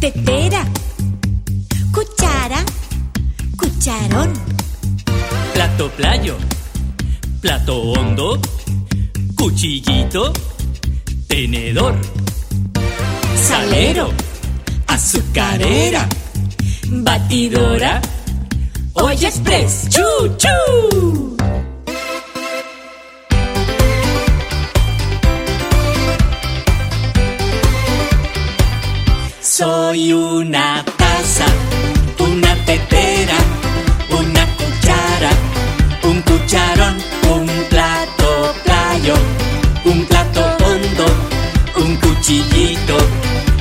tetera, cuchara, cucharón, plato playo, plato hondo, cuchillito, tenedor, salero, azucarera, batidora, olla express, chu chu. Soy una taza, una tetera, una cuchara, un cucharón, un plato playo, un plato hondo, un cuchillito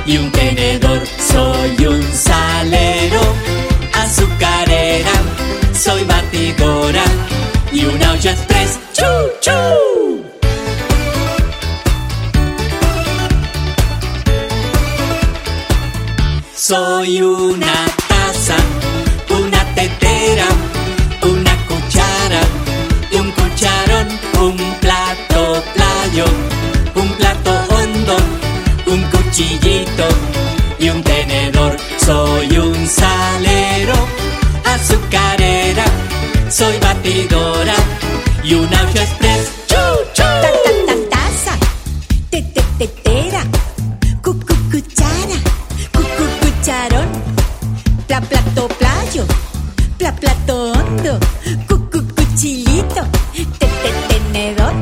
y un tenedor. Soy un salero, azucarera, soy batidora y una olla express. Soy una taza, una tetera, una cuchara un cucharón, un plato playo, un plato hondo, un cuchillito y un tenedor. Soy un plato hondo, cu cu cuchillito, te te tenedor,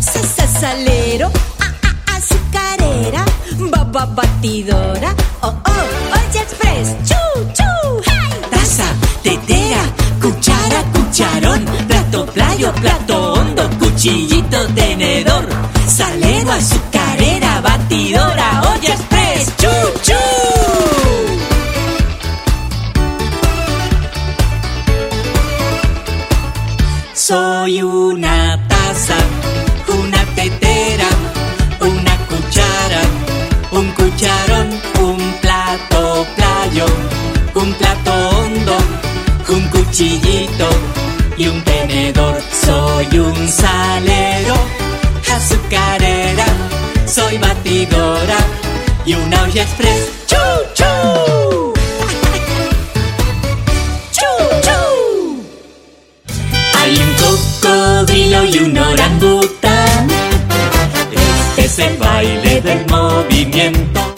sa sa salero, a a azucarera, ba ba batidora, oh oh, olla express, chu chu, hey. taza, tetera, cuchara, cucharón, plato playo, plato hondo, cuchillito, tenedor, salero, Soy una taza, una tetera, una cuchara, un cucharón, un plato playo, un plato hondo, un cuchillito y un tenedor. Soy un salero, azucarera, soy batidora y una olla express. ¡Chu, y un orangután. Este es el baile del movimiento.